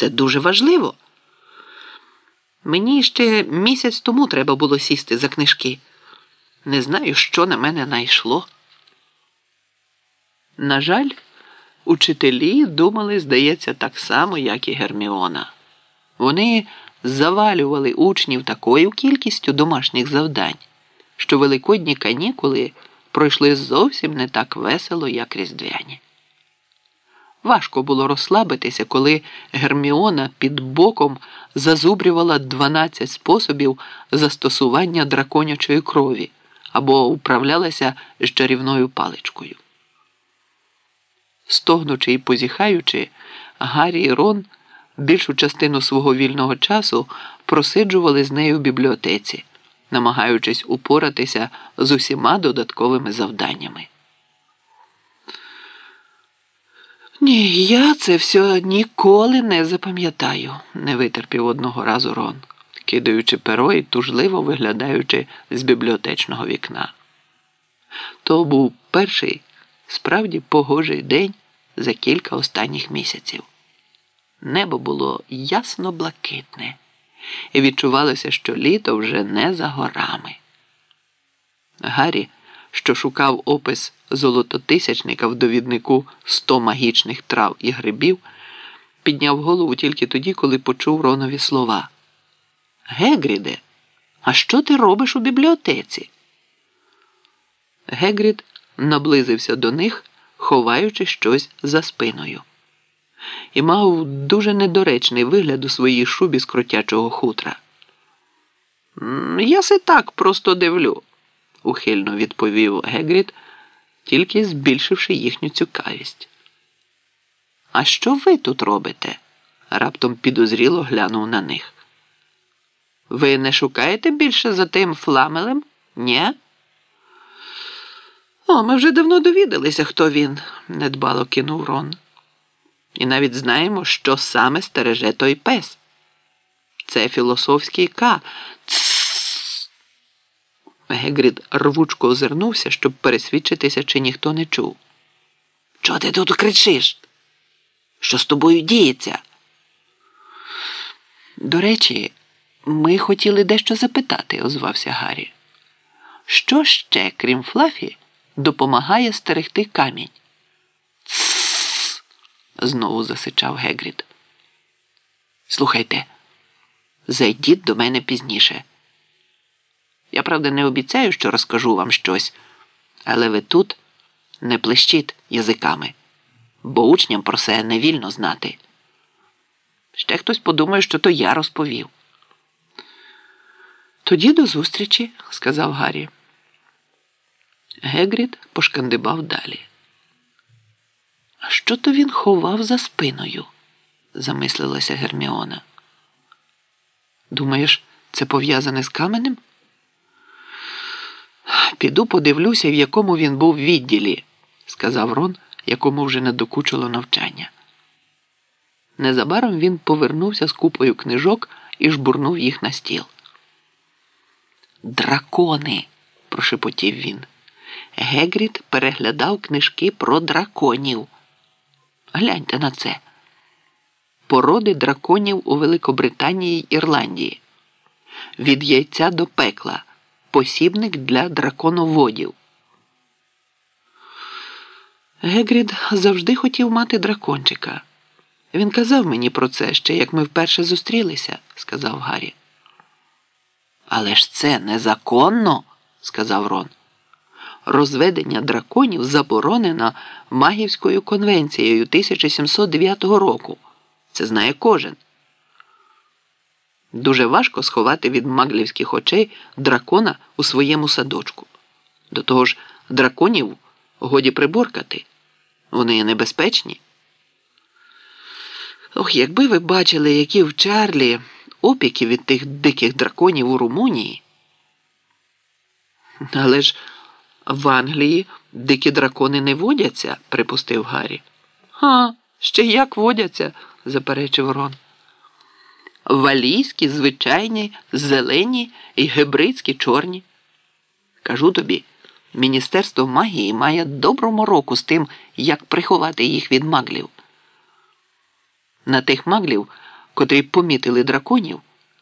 Це дуже важливо. Мені ще місяць тому треба було сісти за книжки. Не знаю, що на мене найшло. На жаль, учителі думали, здається, так само, як і Герміона. Вони завалювали учнів такою кількістю домашніх завдань, що великодні канікули пройшли зовсім не так весело, як різдвяні. Важко було розслабитися, коли Герміона під боком зазубрювала 12 способів застосування драконячої крові або управлялася з чарівною паличкою. Стогнучи і позіхаючи, Гаррі і Рон більшу частину свого вільного часу просиджували з нею в бібліотеці, намагаючись упоратися з усіма додатковими завданнями. Ні, я це все ніколи не запам'ятаю, не витерпів одного разу Рон, кидаючи перо і тужливо виглядаючи з бібліотечного вікна. То був перший справді погожий день за кілька останніх місяців. Небо було ясно блакитне, і відчувалося, що літо вже не за горами. Гаррі, що шукав опис золототисячника в довіднику «100 магічних трав і грибів, підняв голову тільки тоді, коли почув Ронові слова. Гегріде, а що ти робиш у бібліотеці? Гегрід наблизився до них, ховаючи щось за спиною, і мав дуже недоречний вигляд у своїй шубі з кротячого хутра. Я се так просто дивлю, ухильно відповів Гегрід, тільки збільшивши їхню цікавість. А що ви тут робите? раптом підозріло глянув на них. Ви не шукаєте більше за тим фламелем? Нє? О, ми вже давно довідалися, хто він, недбало кинув Рон. І навіть знаємо, що саме стереже той пес. Це філософський К. Гегрід рвучко озирнувся, щоб пересвідчитися, чи ніхто не чув. Чого ти тут кричиш? Що з тобою діється? До речі, ми хотіли дещо запитати, озвався Гаррі. Що ще, крім Флафі, допомагає стерегти камінь? Цс. знову засичав Гегрід. Слухайте, зайдіть до мене пізніше. Я, правда, не обіцяю, що розкажу вам щось, але ви тут не плещіть язиками, бо учням про це не вільно знати. Ще хтось подумає, що то я розповів. Тоді до зустрічі, сказав Гаррі. Гегрід пошкандибав далі. А що то він ховав за спиною? замислилася Герміона. Думаєш, це пов'язане з каменем? Піду подивлюся, в якому він був відділі, сказав Рон, якому вже не докучило навчання. Незабаром він повернувся з купою книжок і жбурнув їх на стіл. Дракони, прошепотів він. Гегрід переглядав книжки про драконів. Гляньте на це. Породи драконів у Великобританії й Ірландії. Від яйця до пекла. Посібник для драконоводів. Гегрід завжди хотів мати дракончика. Він казав мені про це ще, як ми вперше зустрілися, сказав Гаррі. Але ж це незаконно, сказав Рон. Розведення драконів заборонено Магівською конвенцією 1709 року. Це знає кожен. Дуже важко сховати від маглівських очей дракона у своєму садочку. До того ж, драконів годі приборкати. Вони небезпечні. Ох, якби ви бачили, які в Чарлі опіки від тих диких драконів у Румунії. Але ж в Англії дикі дракони не водяться, припустив Гаррі. «Ха, ще як водяться, заперечив Рон. Валійські, звичайні, зелені і гебридські чорні. Кажу тобі, Міністерство магії має добру мороку з тим, як приховати їх від маглів. На тих маглів котрі помітили драконів,